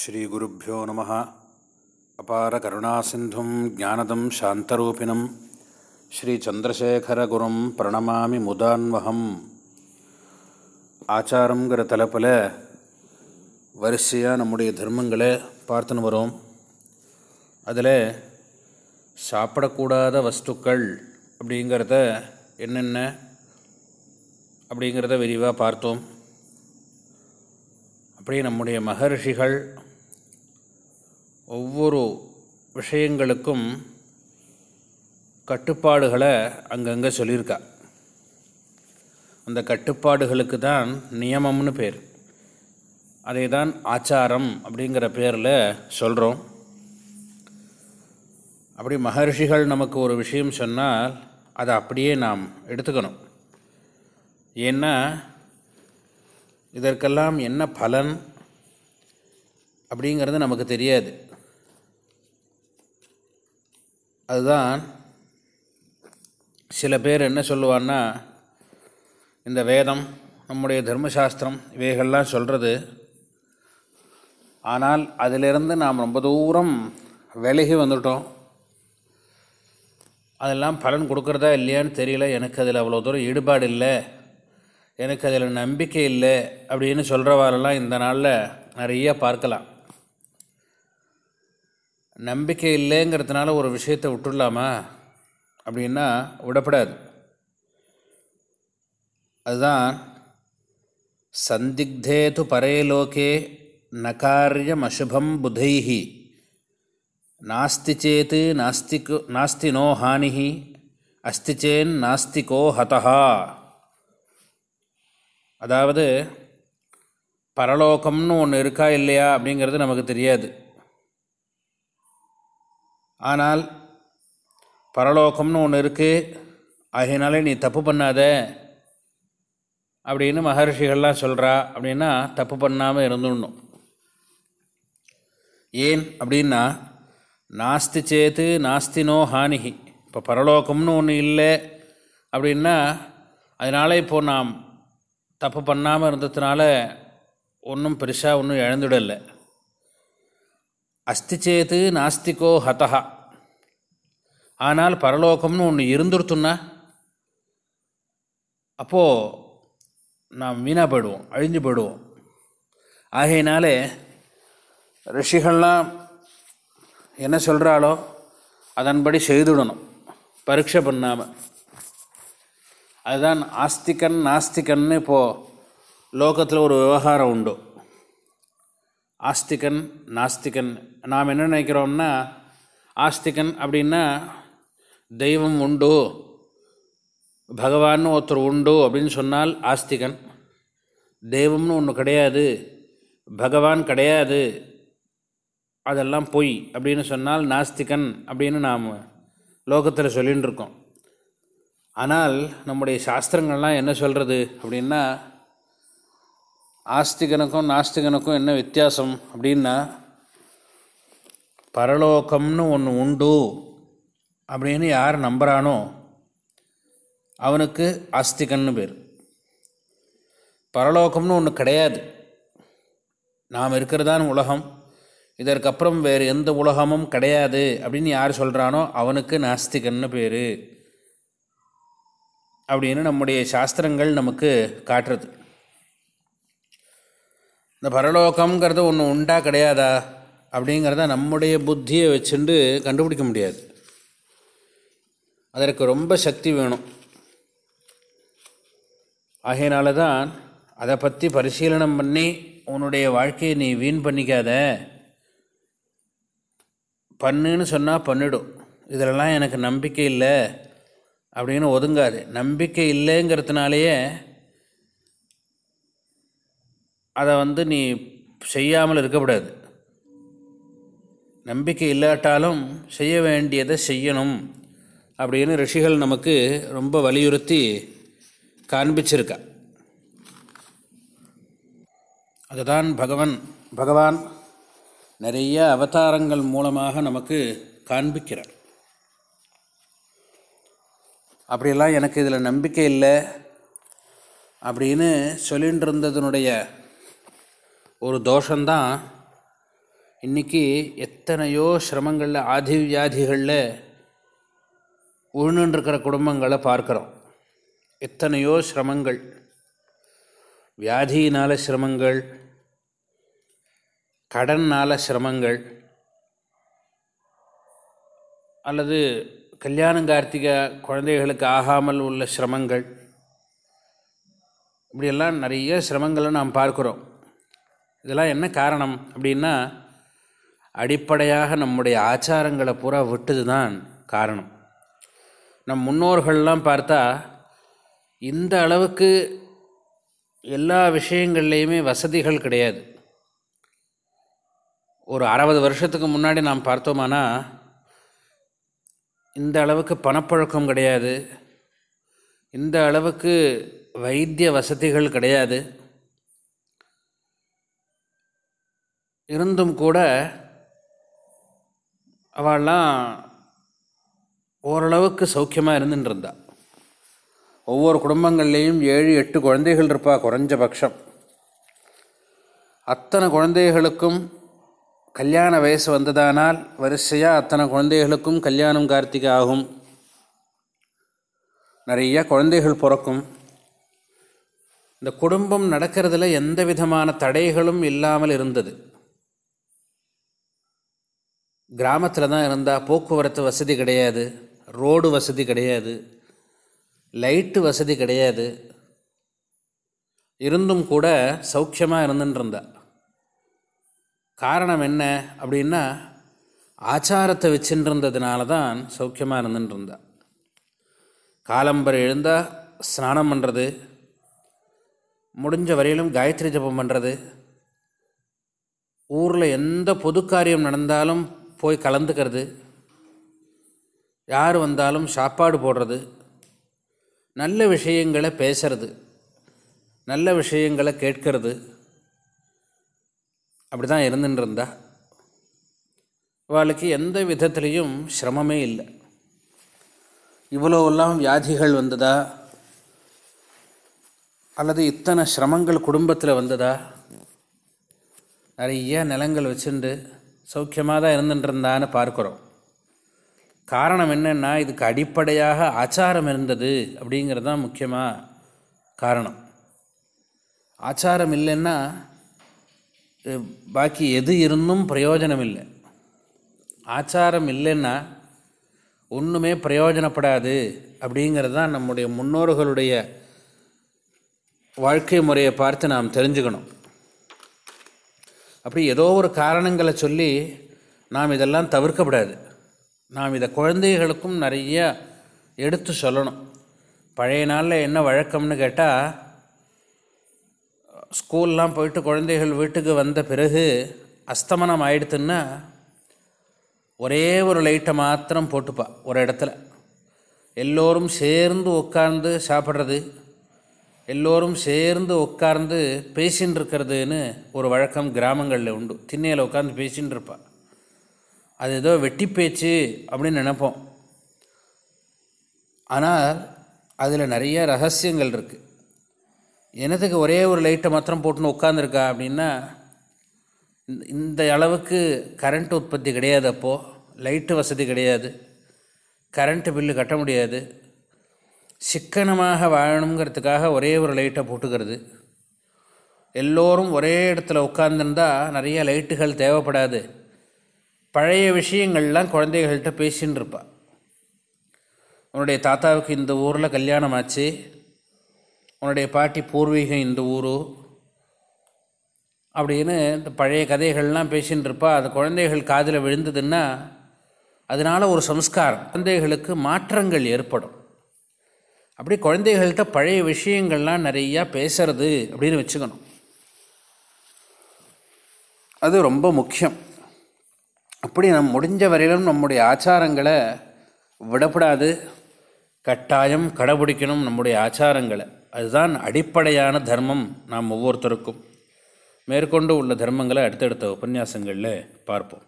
ஸ்ரீகுருப்போ நம அபார கருணாசிந்தும் ஜானதம் சாந்தரூபிணம். ஸ்ரீச்சந்திரசேகரகுரும் பிரணமாமி முதான்வகம். ஆச்சாரங்கிற தலைப்பில் வரிசையாக நம்முடைய தர்மங்களை பார்த்துன்னு வரோம். அதில் சாப்பிடக்கூடாத வஸ்துக்கள் அப்படிங்கிறத என்னென்ன அப்படிங்கிறத விரிவாக பார்த்தோம். அப்படி நம்முடைய மகர்ஷிகள் ஒவ்வொரு விஷயங்களுக்கும் கட்டுப்பாடுகளை அங்கங்கே சொல்லியிருக்கா. அந்த கட்டுப்பாடுகளுக்கு தான் நியமம்னு பேர். அதை தான் ஆச்சாரம் அப்படிங்கிற பேரில் சொல்கிறோம். அப்படி மகர்ஷிகள் நமக்கு ஒரு விஷயம் சொன்னால் அதை அப்படியே நாம் எடுத்துக்கணும். ஏன்னா இதற்கெல்லாம் என்ன பலன் அப்படிங்கிறது நமக்கு தெரியாது. அதுதான் சில பேர் என்ன சொல்லுவான்னா இந்த வேதம் நம்முடைய தர்மசாஸ்திரம் இவைகள்லாம் சொல்கிறது ஆனால் அதிலிருந்து நாம் ரொம்ப தூரம் விலகி வந்துட்டோம். அதெல்லாம் பலன் கொடுக்குறதா இல்லையான்னு தெரியல. எனக்கு அதில் அவ்வளோ தூரம் ஈடுபாடு இல்லை. எனக்கு அதில் நம்பிக்கை இல்லை அப்படின்னு சொல்கிறவாறெல்லாம் இந்த நாளில் நிறைய பார்க்கலாம். நம்பிக்கை இல்லைங்கிறதுனால ஒரு விஷயத்தை விட்டுடலாமா? அப்படின்னா விடப்படாது. அதுதான் சந்திக்தேது பரேலோகே நகாரியம் அசுபம் புதைஹி. நாஸ்தி சேத்து நாஸ்திக்கு நாஸ்தி நோ ஹானிஹி அஸ்தி சேன் நாஸ்திகோ ஹதஹா. அதாவது பரலோகம்னு ஒன்று இருக்கா இல்லையா அப்படிங்கிறது நமக்கு தெரியாது. ஆனால் பரலோகம்னு ஒன்று இருக்குது அதனால நீ தப்பு பண்ணாத அப்படின்னு மகர்ஷிகள்லாம் சொல்கிறா அப்படின்னா தப்பு பண்ணாமல் இருந்துடணும். ஏன் அப்படின்னா நாஸ்தி சேத்து நாஸ்தினோ ஹானிகி இப்போ பரலோகம்னு ஒன்று இல்லை அப்படின்னா அதனால் இப்போது நாம் தப்பு பண்ணாமல் இருந்ததுனால ஒன்றும் பெருசாக ஒன்றும் இழந்துடலை அஸ்தி சேத்து நாஸ்திகோ ஹதஹா. ஆனால் பரலோகம்னு ஒன்று இருந்துருத்துன்னா அப்போது நாம் வீணாப்படுவோம் அழிஞ்சு போயிடுவோம் ஆகையினாலே ரிஷிகள்லாம் என்ன சொல்கிறாளோ அதன்படி செய்துடணும் பரீட்சை பண்ணாமல் அதுதான் ஆஸ்திகன் நாஸ்திகன்னு இப்போது லோகத்தில் ஒரு விவகாரம் உண்டு. ஆஸ்திகன் நாஸ்திகன். நாம் என்ன நினைக்கிறோம்னா ஆஸ்திகன் அப்படின்னா தெய்வம் உண்டு? பகவான்னு ஒருத்தர் உண்டு? அப்படின்னு சொன்னால் ஆஸ்திகன். தெய்வம்னு ஒன்று கிடையாது. பகவான் கிடையாது. அதெல்லாம் பொய் அப்படின்னு சொன்னால் நாஸ்திகன் அப்படின்னு நாம் லோகத்தில் சொல்லின்னு இருக்கோம். ஆனால் நம்முடைய சாஸ்திரங்கள்லாம் என்ன சொல்கிறது அப்படின்னா ஆஸ்திகனுக்கும் நாஸ்திகனுக்கும் என்ன வித்தியாசம் அப்படின்னா பரலோகம்னு ஒன்று உண்டு அப்படின்னு யார் நம்புகிறானோ அவனுக்கு ஆஸ்திகன்னு பேர். பரலோகம்னு ஒன்று கிடையாது. நாம் இருக்கிறதான் உலகம் இதற்கப்புறம் வேறு எந்த உலகமும் கிடையாது அப்படின்னு யார் சொல்கிறானோ அவனுக்கு நாஸ்திகன்னு பேர். அப்படின்னு நம்முடைய சாஸ்திரங்கள் நமக்கு காட்டுறது. இந்த பரலோகம்ங்கிறது ஒன்று உண்டா கிடையாதா அப்படிங்கிறத நம்முடைய புத்தியை வச்சுண்டு கண்டுபிடிக்க முடியாது. அதற்கு ரொம்ப சக்தி வேணும். ஆகையினால தான் அதை பற்றி பரிசீலனம் பண்ணி உன்னுடைய வாழ்க்கையை நீ வீண் பண்ணிக்காத. பண்ணுன்னு சொன்னால் பண்ணிடும். இதிலெல்லாம் எனக்கு நம்பிக்கை இல்லை அப்படின்னு ஒதுங்காது. நம்பிக்கை இல்லைங்கிறதுனாலேயே அதை வந்து நீ செய்யாமல் இருக்கக்கூடாது. நம்பிக்கை இல்லாட்டாலும் செய்ய வேண்டியதை செய்யணும் அப்படின்னு ரிஷிகள் நமக்கு ரொம்ப வலியுறுத்தி காண்பிச்சிருக்கா. அதுதான் பகவன். பகவான் நிறைய அவதாரங்கள் மூலமாக நமக்கு காண்பிக்கிறார். அப்படியெல்லாம் எனக்கு இதில் நம்பிக்கை இல்லை அப்படின்னு சொல்லிகிட்டு ஒரு தோஷந்தான் இன்றைக்கி எத்தனையோ சிரமங்களில் ஆதி வியாதிகளில் உழுந்துருக்கிற குடும்பங்களை பார்க்குறோம். எத்தனையோ சிரமங்கள். வியாதியினால் சிரமங்கள் கடனால் சிரமங்கள் அல்லது கல்யாணம் கார்த்திகை குழந்தைகளுக்கு ஆகாமல் உள்ள சிரமங்கள். இப்படியெல்லாம் நிறைய சிரமங்களை நாம் பார்க்குறோம். இதெல்லாம் என்ன காரணம் அப்படின்னா அடிப்படையாக நம்முடைய ஆச்சாரங்களை பூரா விட்டது தான் காரணம். நம் முன்னோர்கள்லாம் பார்த்தா இந்த அளவுக்கு எல்லா விஷயங்கள்லேயுமே வசதிகள் கிடையாது. ஒரு அறுபது வருஷத்துக்கு முன்னாடி நாம் பார்த்தோமானா இந்த அளவுக்கு பணப்பழக்கம் கிடையாது. இந்த அளவுக்கு வைத்திய வசதிகள் கிடையாது. இருந்தும் கூட அவள்லாம் ஓரளவுக்கு சௌக்கியமாக இருந்துட்டு இருந்தா ஒவ்வொரு குடும்பங்கள்லேயும் ஏழு எட்டு குழந்தைகள் இருப்பா குறைஞ்சபட்சம். அத்தனை குழந்தைகளுக்கும் கல்யாண வயசு வந்ததானால் வரிசையாக அத்தனை குழந்தைகளுக்கும் கல்யாணம் கார்த்திகை ஆகும். நிறைய குழந்தைகள் பிறக்கும். இந்த குடும்பம் நடக்கிறதுல எந்த விதமான தடைகளும் இல்லாமல் இருந்தது. கிராமத்தில் தான் இருந்தால் போக்குவரத்து வசதி கிடையாது ரோடு வசதி கிடையாது லைட்டு வசதி கிடையாது. இருந்தும் கூட சௌக்கியமாக இருந்துன்ட்ருந்தா காரணம் என்ன அப்படின்னா ஆச்சாரத்தை வச்சுருந்ததுனால தான் சௌக்கியமாக இருந்துட்டு இருந்தா காலம்பரை எழுந்தால் ஸ்நானம் பண்ணுறது முடிஞ்ச வரையிலும் காயத்ரி ஜபம் பண்ணுறது ஊரில் எந்த பொது காரியம் நடந்தாலும் போய் கலந்துக்கிறது. யார் வந்தாலும் சாப்பாடு போடுறது. நல்ல விஷயங்களை பேசுறது. நல்ல விஷயங்களை கேட்கறது. அப்படி தான் இருந்துட்டு இருந்தா அவளுக்கு எந்த விதத்துலேயும் சிரமமே இல்லை. இவ்வளோவெல்லாம் வியாதிகள் வந்ததா? அல்லது இத்தனை சிரமங்கள் குடும்பத்தில் வந்ததா? நிறைய நிலங்கள் வச்சுண்டு சௌக்கியமாக தான் இருந்துட்டு இருந்தான்னு பார்க்குறோம். காரணம் என்னென்னா இதுக்கு அடிப்படையாக ஆச்சாரம் இருந்தது அப்படிங்கிறது தான் முக்கியமாக காரணம். ஆச்சாரம் இல்லைன்னா பாக்கி எது இருந்தும் பிரயோஜனம் இல்லை. ஆச்சாரம் இல்லைன்னா ஒன்றுமே பிரயோஜனப்படாது அப்படிங்கிறது தான் நம்முடைய முன்னோர்களுடைய வாழ்க்கை முறையை பார்த்து நாம் தெரிஞ்சுக்கணும். அப்படி ஏதோ ஒரு காரணங்களை சொல்லி நாம் இதெல்லாம் தவிர்க்கப்படாது. நாம் இதை குழந்தைகளுக்கும் நிறைய எடுத்து சொல்லணும். பழைய நாளில் என்ன வழக்கம்னு கேட்டால் ஸ்கூல்லாம் போயிட்டு குழந்தைகள் வீட்டுக்கு வந்த பிறகு அஸ்தமனம் ஆயிடுத்துன்னா ஒரே ஒரு லைட்டை மாத்திரம் போட்டுப்பா ஒரு இடத்துல. எல்லோரும் சேர்ந்து உட்கார்ந்து சாப்பிட்றது எல்லோரும் சேர்ந்து உட்கார்ந்து பேசின்னு இருக்கிறதுன்னு ஒரு வழக்கம் கிராமங்களில் உண்டு. திண்ணையில் உட்காந்து பேசின்னு இருப்பா அது ஏதோ வெட்டி பேச்சு அப்படின்னு நினைப்போம். ஆனால் அதில் நிறைய ரகசியங்கள் இருக்குது எனத்துக்கு ஒரே ஒரு லைட்டை மாத்திரம் போட்டுன்னு உட்காந்துருக்கா அப்படின்னா இந்த அளவுக்கு கரண்ட் உற்பத்தி கிடையாது அப்போது லைட்டு வசதி கிடையாது. கரண்ட்டு பில்லு கட்ட முடியாது. சிக்கனமாக வாழணுங்கிறதுக்காக ஒரே ஒரு லைட்டை போட்டுக்கிறது. எல்லோரும் ஒரே இடத்துல உட்காந்துருந்தா நிறைய லைட்டுகள் தேவைப்படாது. பழைய விஷயங்கள்லாம் குழந்தைகள்கிட்ட பேசின்னு இருப்பா. உன்னுடைய தாத்தாவுக்கு இந்த ஊரில் கல்யாணம் ஆச்சு. உன்னுடைய பாட்டி பூர்வீகம் இந்த ஊர் அப்படின்னு இந்த பழைய கதைகள்லாம் பேசின்னு இருப்பா. அது குழந்தைகள் காதில் விழுந்ததுன்னா அதனால் ஒரு சம்ஸ்காரம். குழந்தைகளுக்கு மாற்றங்கள் ஏற்படும். அப்படி குழந்தைகள்கிட்ட பழைய விஷயங்கள்லாம் நிறையா பேசுறது அப்படின்னு வச்சுக்கணும். அது ரொம்ப முக்கியம். அப்படி நம் முடிஞ்ச வரையிலும் நம்முடைய ஆச்சாரங்களை விடப்படாது. கட்டாயம் கடைபிடிக்கணும் நம்முடைய ஆச்சாரங்களை. அதுதான் அடிப்படையான தர்மம் நாம் ஒவ்வொருத்தருக்கும். மேற்கொண்டு உள்ள தர்மங்களை அடுத்தடுத்த உபன்யாசங்களில் பார்ப்போம்.